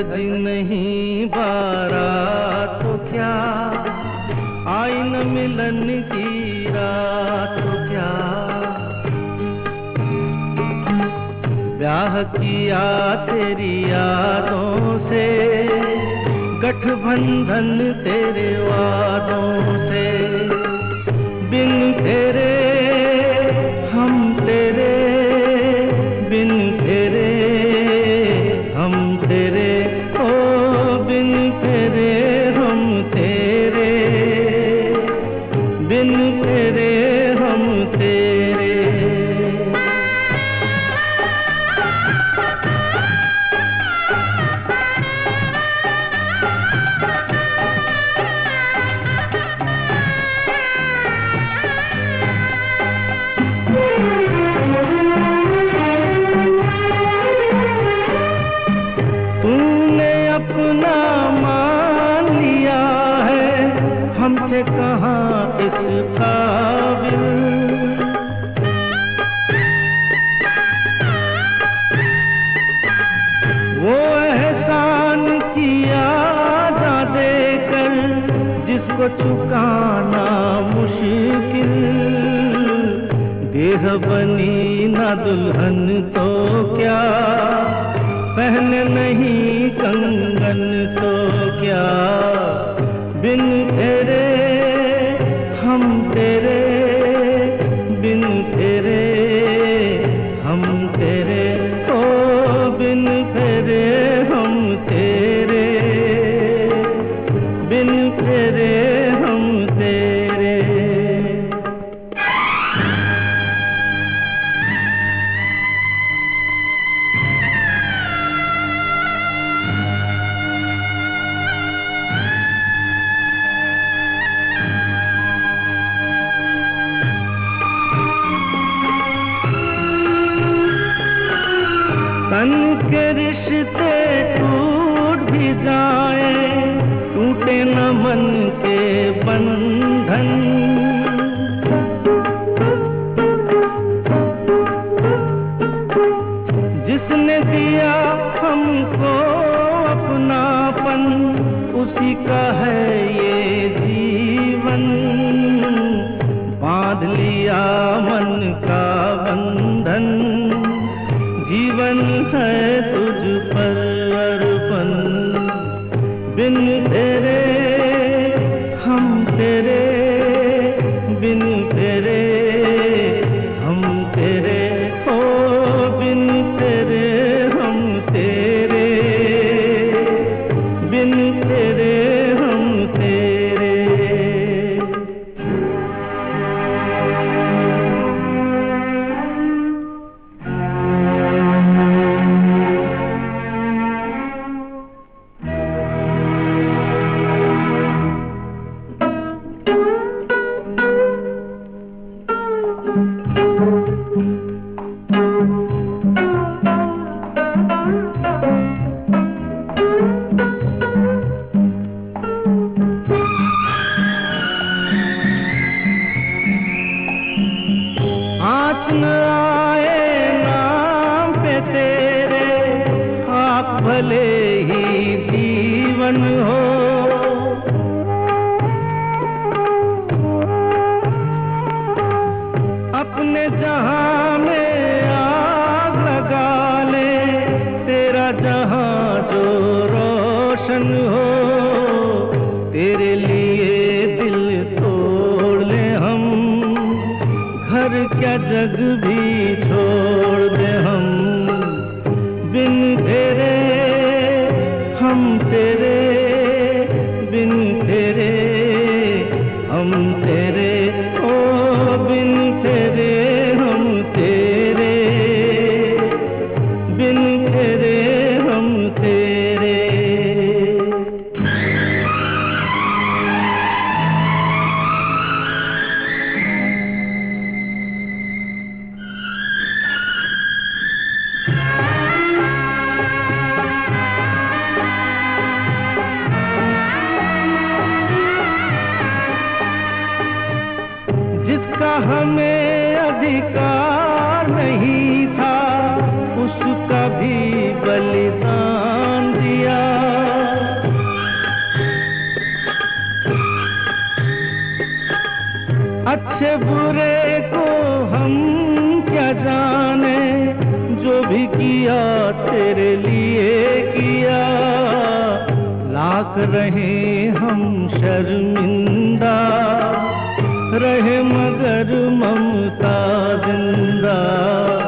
सजी नहीं बारात तो क्या? आई न मिलन की रात तो क्या? ब्याह किया तेरी यादों से, गठबंधन तेरे वादों से, बिन तेरे अपना मान लिया है। हमसे कहाँ इस काबिल। वो एहसान किया जा देकर जिसको चुकाना मुश्किल। देह बनी ना दुल्हन तो क्या? पहन नहीं कंगन तो क्या? बिन तेरे के रिश्ते टूट भी जाए, टूटे न मन के बंधन। जिसने दिया हमको अपनापन, उसी का है ये जीवन। बाँध लिया मन का बंधन। है तुझ पर अर्पण। बिन तेरे आप भले ही जीवन हो। अपने जहाँ हमें अधिकार नहीं था उसका भी बलिदान दिया। अच्छे बुरे को हम क्या जाने, जो भी किया तेरे लिए किया। लाख रहे हम शर्मिंदा। रहे मगर ममता ज़िंदा।